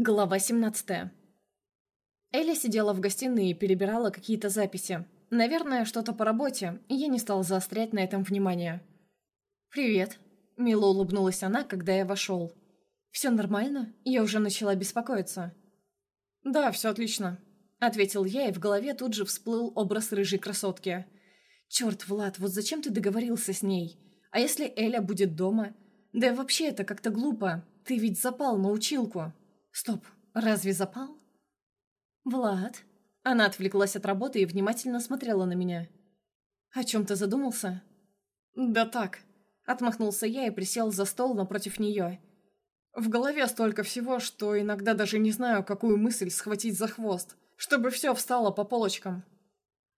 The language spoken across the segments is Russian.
Глава 17 Эля сидела в гостиной и перебирала какие-то записи. Наверное, что-то по работе, и я не стал заострять на этом внимание. «Привет», — мило улыбнулась она, когда я вошел. «Все нормально? Я уже начала беспокоиться». «Да, все отлично», — ответил я, и в голове тут же всплыл образ рыжей красотки. «Черт, Влад, вот зачем ты договорился с ней? А если Эля будет дома? Да вообще это как-то глупо. Ты ведь запал на училку». Стоп, разве запал? Влад. Она отвлеклась от работы и внимательно смотрела на меня. О чем ты задумался? Да так. Отмахнулся я и присел за стол напротив нее. В голове столько всего, что иногда даже не знаю, какую мысль схватить за хвост, чтобы все встало по полочкам.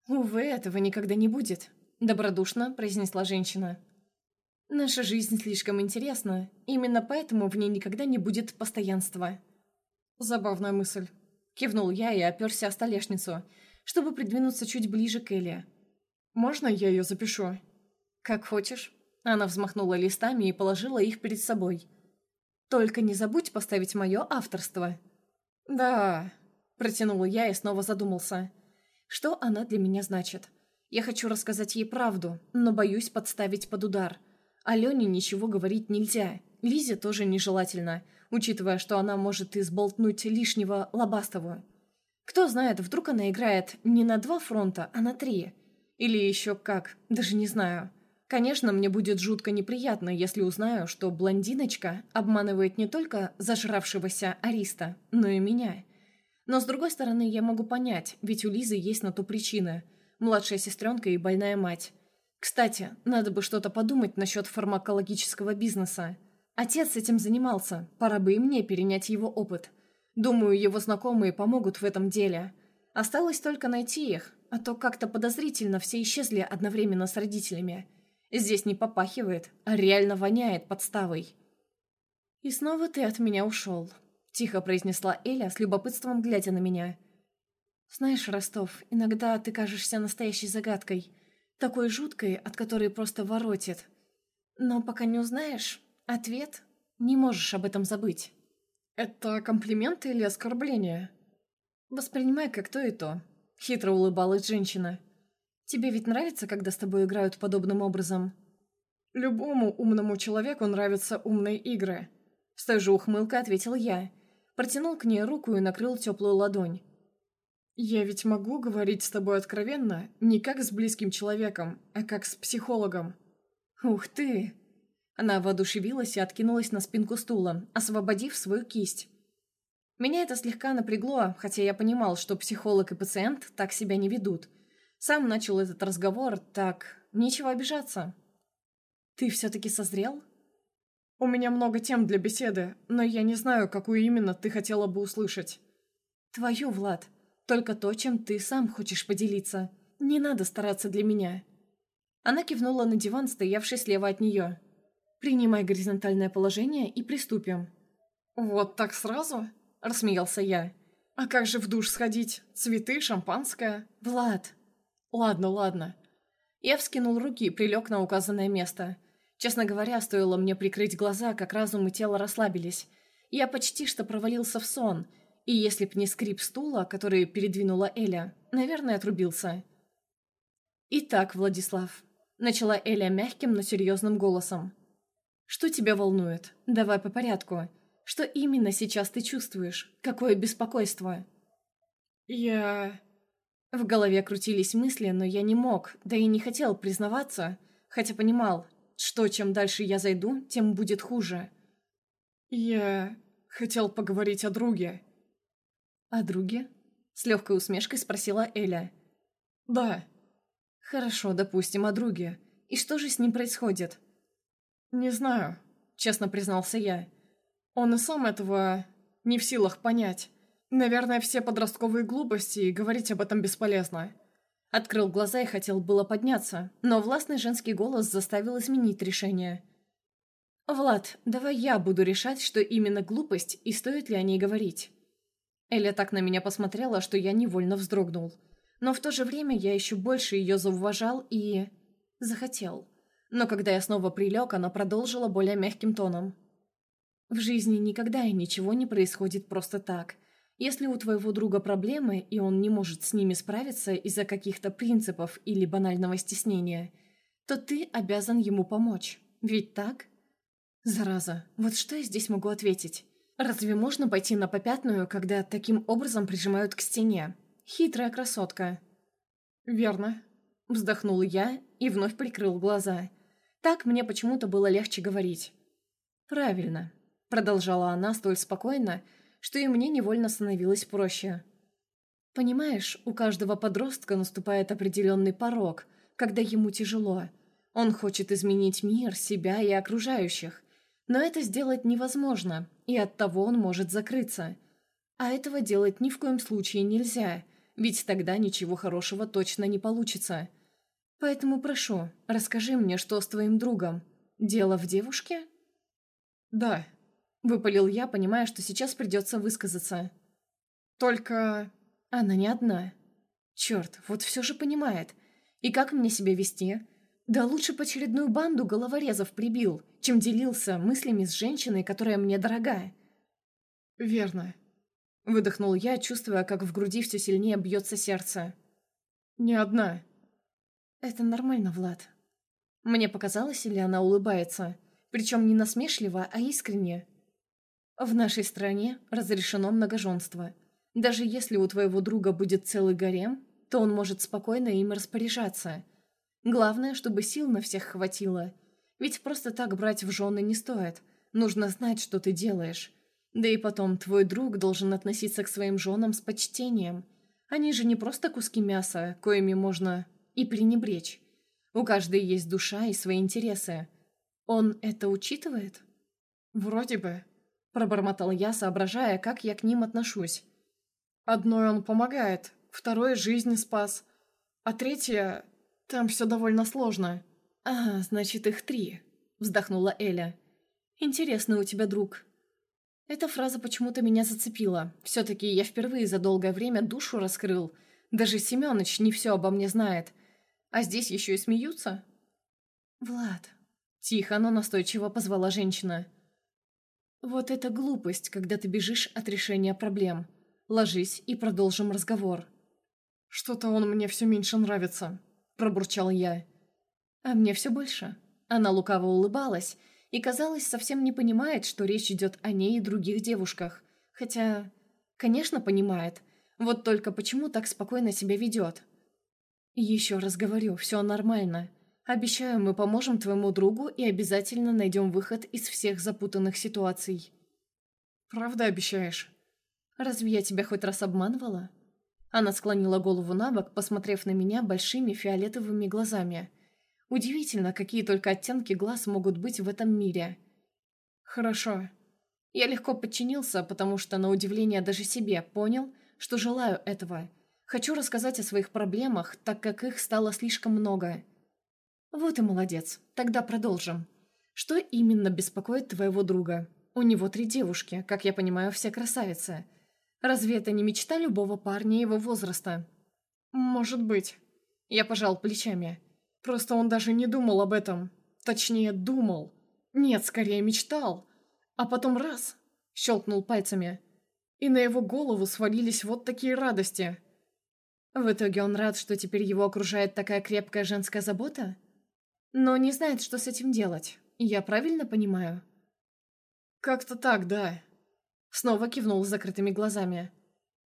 «Увы, этого никогда не будет», — добродушно произнесла женщина. «Наша жизнь слишком интересна, именно поэтому в ней никогда не будет постоянства». «Забавная мысль». Кивнул я и оперся о столешницу, чтобы придвинуться чуть ближе к Элли. «Можно я ее запишу?» «Как хочешь». Она взмахнула листами и положила их перед собой. «Только не забудь поставить мое авторство». «Да...» – протянул я и снова задумался. «Что она для меня значит?» Я хочу рассказать ей правду, но боюсь подставить под удар. Алене ничего говорить нельзя, Лизе тоже нежелательно – учитывая, что она может изболтнуть лишнего Лобастову. Кто знает, вдруг она играет не на два фронта, а на три. Или еще как, даже не знаю. Конечно, мне будет жутко неприятно, если узнаю, что блондиночка обманывает не только зажравшегося Ариста, но и меня. Но с другой стороны, я могу понять, ведь у Лизы есть на то причины. Младшая сестренка и больная мать. Кстати, надо бы что-то подумать насчет фармакологического бизнеса. Отец этим занимался, пора бы и мне перенять его опыт. Думаю, его знакомые помогут в этом деле. Осталось только найти их, а то как-то подозрительно все исчезли одновременно с родителями. Здесь не попахивает, а реально воняет подставой. «И снова ты от меня ушел», — тихо произнесла Эля с любопытством, глядя на меня. «Знаешь, Ростов, иногда ты кажешься настоящей загадкой, такой жуткой, от которой просто воротит. Но пока не узнаешь, Ответ – не можешь об этом забыть. Это комплимент или оскорбление? Воспринимай как то и то. Хитро улыбалась женщина. Тебе ведь нравится, когда с тобой играют подобным образом? Любому умному человеку нравятся умные игры. С той же ухмылкой ответил я. Протянул к ней руку и накрыл теплую ладонь. «Я ведь могу говорить с тобой откровенно, не как с близким человеком, а как с психологом». «Ух ты!» Она воодушевилась и откинулась на спинку стула, освободив свою кисть. Меня это слегка напрягло, хотя я понимал, что психолог и пациент так себя не ведут. Сам начал этот разговор, так... Нечего обижаться. «Ты все-таки созрел?» «У меня много тем для беседы, но я не знаю, какую именно ты хотела бы услышать». «Твою, Влад. Только то, чем ты сам хочешь поделиться. Не надо стараться для меня». Она кивнула на диван, стоявший слева от нее. «Принимай горизонтальное положение и приступим». «Вот так сразу?» – рассмеялся я. «А как же в душ сходить? Цветы, шампанское?» «Влад!» «Ладно, ладно». Я вскинул руки и прилег на указанное место. Честно говоря, стоило мне прикрыть глаза, как разум и тело расслабились. Я почти что провалился в сон, и если б не скрип стула, который передвинула Эля, наверное, отрубился. «Итак, Владислав», — начала Эля мягким, но серьезным голосом. Что тебя волнует? Давай по порядку. Что именно сейчас ты чувствуешь? Какое беспокойство?» «Я...» В голове крутились мысли, но я не мог, да и не хотел признаваться, хотя понимал, что чем дальше я зайду, тем будет хуже. «Я... хотел поговорить о друге». «О друге?» — с легкой усмешкой спросила Эля. «Да». «Хорошо, допустим, о друге. И что же с ним происходит?» «Не знаю», — честно признался я. «Он и сам этого не в силах понять. Наверное, все подростковые глупости, и говорить об этом бесполезно». Открыл глаза и хотел было подняться, но властный женский голос заставил изменить решение. «Влад, давай я буду решать, что именно глупость и стоит ли о ней говорить». Эля так на меня посмотрела, что я невольно вздрогнул. Но в то же время я еще больше ее зауважал и... захотел. Но когда я снова прилег, она продолжила более мягким тоном. В жизни никогда и ничего не происходит просто так. Если у твоего друга проблемы, и он не может с ними справиться из-за каких-то принципов или банального стеснения, то ты обязан ему помочь. Ведь так? Зараза, вот что я здесь могу ответить? Разве можно пойти на попятную, когда таким образом прижимают к стене? Хитрая красотка. Верно. Вздохнул я и вновь прикрыл глаза. Так мне почему-то было легче говорить. Правильно. Продолжала она столь спокойно, что и мне невольно становилось проще. Понимаешь, у каждого подростка наступает определенный порог, когда ему тяжело. Он хочет изменить мир, себя и окружающих. Но это сделать невозможно, и оттого он может закрыться. А этого делать ни в коем случае нельзя, ведь тогда ничего хорошего точно не получится. Поэтому прошу, расскажи мне, что с твоим другом. Дело в девушке? Да, Выпалил я, понимая, что сейчас придется высказаться. Только... Она не одна. Черт, вот все же понимает. И как мне себя вести? Да лучше по очередную банду головорезов прибил, чем делился мыслями с женщиной, которая мне дорога. Верно. Выдохнул я, чувствуя, как в груди все сильнее бьется сердце. Не одна. Это нормально, Влад. Мне показалось, или она улыбается. Причем не насмешливо, а искренне. В нашей стране разрешено многоженство. Даже если у твоего друга будет целый гарем, то он может спокойно им распоряжаться. Главное, чтобы сил на всех хватило. Ведь просто так брать в жены не стоит. Нужно знать, что ты делаешь. Да и потом, твой друг должен относиться к своим женам с почтением. Они же не просто куски мяса, коими можно и пренебречь. У каждой есть душа и свои интересы. Он это учитывает? Вроде бы. Пробормотал я, соображая, как я к ним отношусь. Одной он помогает, второй жизнь спас, а третье... Там все довольно сложно. «Ага, значит, их три», — вздохнула Эля. «Интересный у тебя друг». Эта фраза почему-то меня зацепила. Все-таки я впервые за долгое время душу раскрыл. Даже Семёныч не все обо мне знает. А здесь еще и смеются. «Влад», — тихо, но настойчиво позвала женщина. «Вот это глупость, когда ты бежишь от решения проблем. Ложись и продолжим разговор». «Что-то он мне все меньше нравится», – пробурчал я. «А мне все больше». Она лукаво улыбалась и, казалось, совсем не понимает, что речь идет о ней и других девушках. Хотя, конечно, понимает. Вот только почему так спокойно себя ведет? «Еще раз говорю, все нормально. Обещаю, мы поможем твоему другу и обязательно найдем выход из всех запутанных ситуаций». «Правда обещаешь?» «Разве я тебя хоть раз обманывала?» Она склонила голову на бок, посмотрев на меня большими фиолетовыми глазами. Удивительно, какие только оттенки глаз могут быть в этом мире. «Хорошо». Я легко подчинился, потому что, на удивление даже себе, понял, что желаю этого. Хочу рассказать о своих проблемах, так как их стало слишком много. «Вот и молодец. Тогда продолжим. Что именно беспокоит твоего друга? У него три девушки, как я понимаю, все красавицы. Разве это не мечта любого парня его возраста?» «Может быть». Я пожал плечами. Просто он даже не думал об этом. Точнее, думал. Нет, скорее мечтал. А потом раз — щелкнул пальцами. И на его голову свалились вот такие радости. В итоге он рад, что теперь его окружает такая крепкая женская забота? но не знает, что с этим делать. Я правильно понимаю?» «Как-то так, да». Снова кивнул с закрытыми глазами.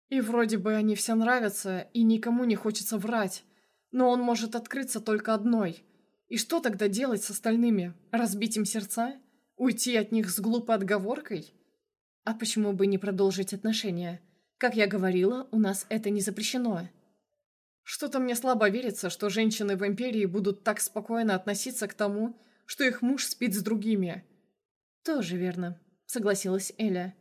«И вроде бы они все нравятся, и никому не хочется врать. Но он может открыться только одной. И что тогда делать с остальными? Разбить им сердца? Уйти от них с глупой отговоркой? А почему бы не продолжить отношения? Как я говорила, у нас это не запрещено». Что-то мне слабо верится, что женщины в Империи будут так спокойно относиться к тому, что их муж спит с другими. Тоже верно, согласилась Эля.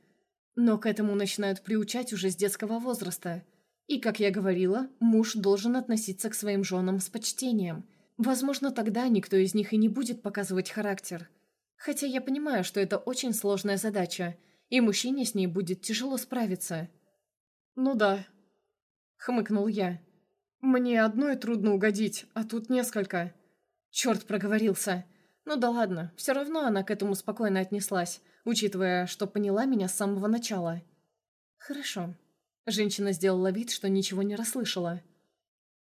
Но к этому начинают приучать уже с детского возраста. И, как я говорила, муж должен относиться к своим женам с почтением. Возможно, тогда никто из них и не будет показывать характер. Хотя я понимаю, что это очень сложная задача, и мужчине с ней будет тяжело справиться. «Ну да», — хмыкнул я. «Мне одной трудно угодить, а тут несколько». Черт проговорился. Ну да ладно, все равно она к этому спокойно отнеслась, учитывая, что поняла меня с самого начала. Хорошо. Женщина сделала вид, что ничего не расслышала.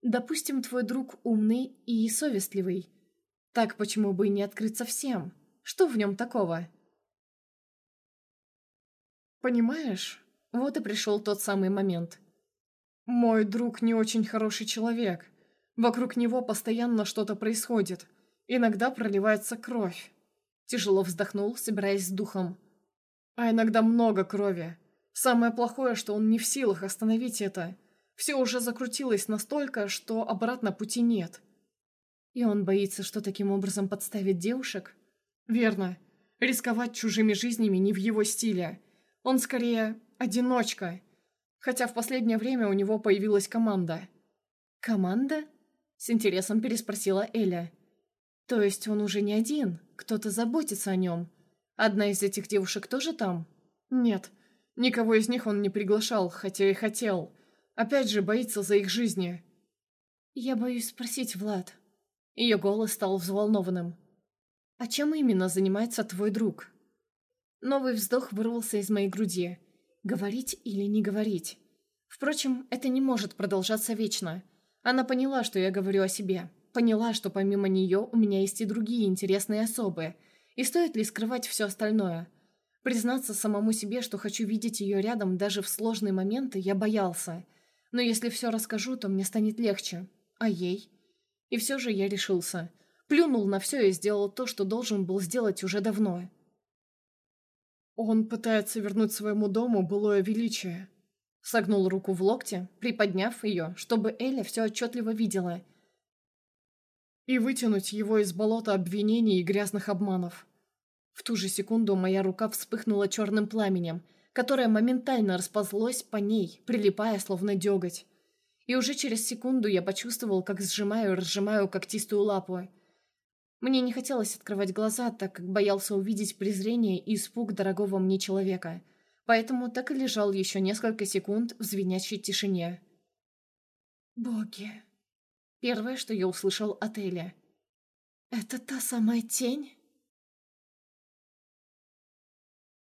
Допустим, твой друг умный и совестливый. Так почему бы и не открыться всем? Что в нем такого? Понимаешь, вот и пришел тот самый момент. Мой друг не очень хороший человек. Вокруг него постоянно что-то происходит. Иногда проливается кровь. Тяжело вздохнул, собираясь с духом. А иногда много крови. Самое плохое, что он не в силах остановить это. Все уже закрутилось настолько, что обратно пути нет. И он боится, что таким образом подставит девушек? Верно. Рисковать чужими жизнями не в его стиле. Он скорее одиночка. Хотя в последнее время у него появилась команда. «Команда?» — с интересом переспросила Эля. То есть он уже не один, кто-то заботится о нем. Одна из этих девушек тоже там? Нет, никого из них он не приглашал, хотя и хотел. Опять же, боится за их жизни. Я боюсь спросить, Влад. Ее голос стал взволнованным. «А чем именно занимается твой друг?» Новый вздох вырвался из моей груди. Говорить или не говорить? Впрочем, это не может продолжаться вечно. Она поняла, что я говорю о себе. Поняла, что помимо нее у меня есть и другие интересные особы. И стоит ли скрывать все остальное? Признаться самому себе, что хочу видеть ее рядом даже в сложные моменты, я боялся. Но если все расскажу, то мне станет легче. А ей? И все же я решился. Плюнул на все и сделал то, что должен был сделать уже давно. Он пытается вернуть своему дому былое величие. Согнул руку в локте, приподняв ее, чтобы Эля все отчетливо видела – и вытянуть его из болота обвинений и грязных обманов. В ту же секунду моя рука вспыхнула черным пламенем, которое моментально расползлось по ней, прилипая словно деготь. И уже через секунду я почувствовал, как сжимаю и разжимаю когтистую лапу. Мне не хотелось открывать глаза, так как боялся увидеть презрение и испуг дорогого мне человека, поэтому так и лежал еще несколько секунд в звенящей тишине. «Боги!» Первое, что я услышал от Эли. «Это та самая тень?»